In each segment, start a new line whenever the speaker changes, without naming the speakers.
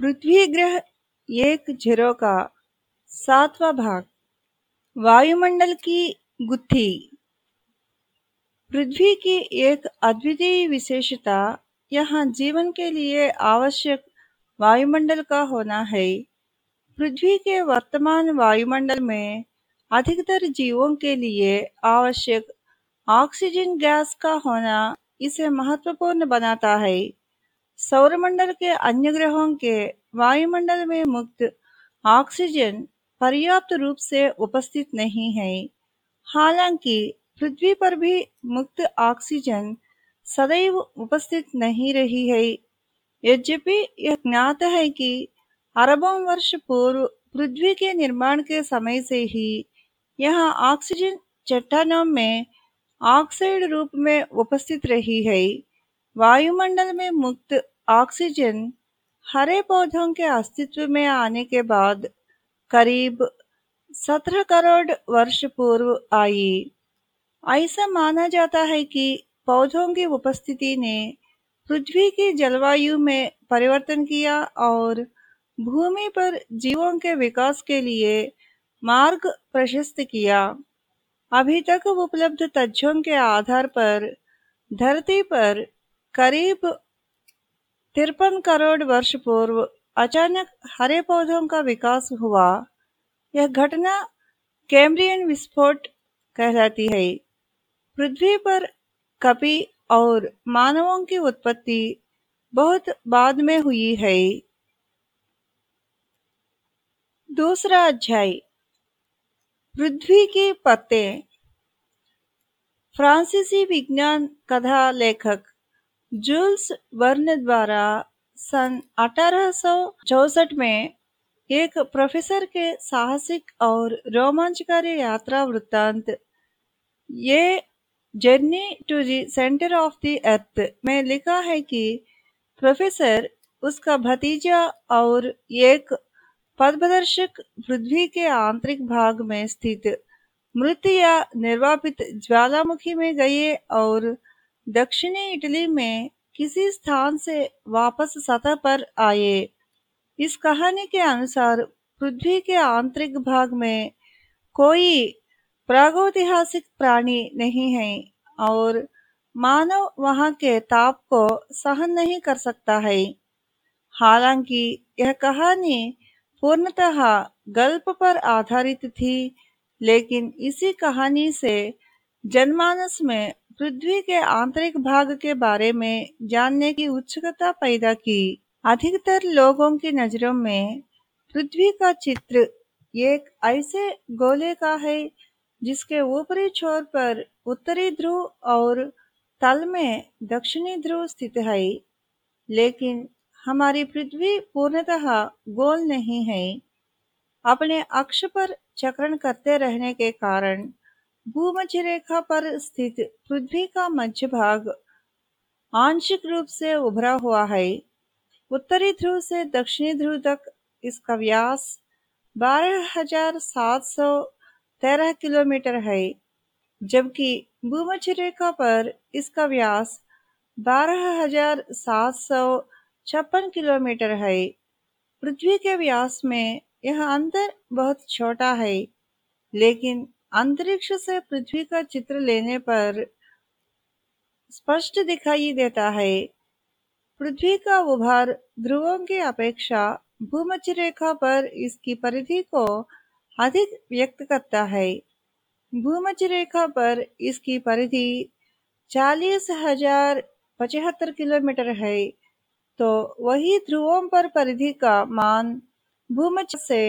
पृथ्वी ग्रह एक ज़ीरो का सातवां भाग, वायुमंडल की गुत्थी। पृथ्वी की एक अद्वितीय विशेषता यहाँ जीवन के लिए आवश्यक वायुमंडल का होना है। पृथ्वी के वर्तमान वायुमंडल में अधिकतर जीवों के लिए आवश्यक ऑक्सीजन गैस का होना इसे महत्वपूर्ण बनाता है। सौरमंडल के अन्य ग्रहों के वायुमंडल में मुक्त ऑक्सीजन पर्याप्त रूप से उपस्थित नहीं है। हालाँकि पृथ्वी पर भी मुक्त ऑक्सीजन सदैव उपस्थित नहीं रही है। यद्यपि यह ज्ञात है कि अरबों वर्ष पूर्व पृथ्वी के निर्माण के समय से ही यहाँ ऑक्सीजन चट्टानों में ऑक्साइड रूप में उपस्थित रही है। वायुमंडल में मुक्त ऑक्सीजन हरे पौधों के अस्तित्व में आने के बाद करीब सत्रह करोड़ वर्ष पूर्व आई। ऐसा माना जाता है कि पौधों की उपस्थिति ने पृथ्वी की जलवायु में परिवर्तन किया और भूमि पर जीवों के विकास के लिए मार्ग प्रशस्त किया। अभी तक उपलब्ध तथ्यों के आधार पर धरती पर करीब तिरपन करोड़ वर्ष पूर्व अचानक हरे पौधों का विकास हुआ। यह घटना कैम्ब्रियन विस्फोट कहलाती है। पृथ्वी पर कपि और मानवों की उत्पत्ति बहुत बाद में हुई है। दूसरा अध्याय। पृथ्वी की पत्ते। फ्रांसीसी विज्ञान कथा लेखक जूल्स वर्न द्वारा सन अठारह में एक प्रोफेसर के साहसिक और रोमांचकारी यात्रा वृत्तांत, ये journey to the centre of the earth में लिखा है कि प्रोफेसर उसका भतीजा और एक पदप्रदर्शक पृथ्वी के आंतरिक भाग में स्थित मृत या निर्वापित ज्वालामुखी में गए और दक्षिणी इटली में किसी स्थान से वापस सतह पर आए। इस कहानी के अनुसार पृथ्वी के आंतरिक भाग में कोई प्रागैतिहासिक प्राणी नहीं है और मानव वहाँ के ताप को सहन नहीं कर सकता है। हालाँकि यह कहानी पूर्णतः गल्प पर आधारित थी, लेकिन इसी कहानी से जनमानस में पृथ्वी के आंतरिक भाग के बारे में जानने की उत्सुकता पैदा की। अधिकतर लोगों की नज़रों में पृथ्वी का चित्र एक ऐसे गोले का है, जिसके ऊपरी छोर पर उत्तरी ध्रुव और तल में दक्षिणी ध्रुव स्थित है। लेकिन हमारी पृथ्वी पूर्णतः गोल नहीं है। अपने अक्ष पर चक्रण करते रहने के कारण भूमध्य रेखा पर स्थित पृथ्वी का मध्य भाग आंशिक रूप से उभरा हुआ है। उत्तरी ध्रुव से दक्षिणी ध्रुव तक इसका व्यास बारह हज़ार सात सौ तेरह किलोमीटर है, जबकि भूमध्य रेखा पर इसका व्यास बारह हज़ार सात सौ छप्पन किलोमीटर है। पृथ्वी के व्यास में यह अंतर बहुत छोटा है, लेकिन अंतरिक्ष से पृथ्वी का चित्र लेने पर स्पष्ट दिखाई देता है। पृथ्वी का उभार ध्रुवों की अपेक्षा भूमध्य रेखा पर इसकी परिधि को अधिक व्यक्त करता है। भूमध्य रेखा पर इसकी परिधि चालीस हज़ार पचहत्तर किलोमीटर है। तो वही ध्रुवों पर परिधि का मान भूमध्य से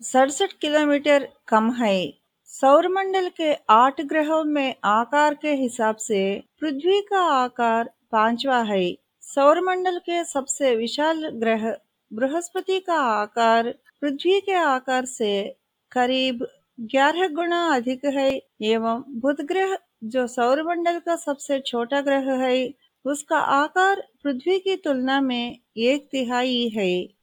सड़सठ किलोमीटर कम है। सौरमंडल के आठ ग्रहों में आकार के हिसाब से पृथ्वी का आकार पांचवा है। सौरमंडल के सबसे विशाल ग्रह बृहस्पति का आकार पृथ्वी के आकार से करीब ग्यारह गुना अधिक है एवं बुध ग्रह जो सौरमंडल का सबसे छोटा ग्रह है, उसका आकार पृथ्वी की तुलना में एक तिहाई है।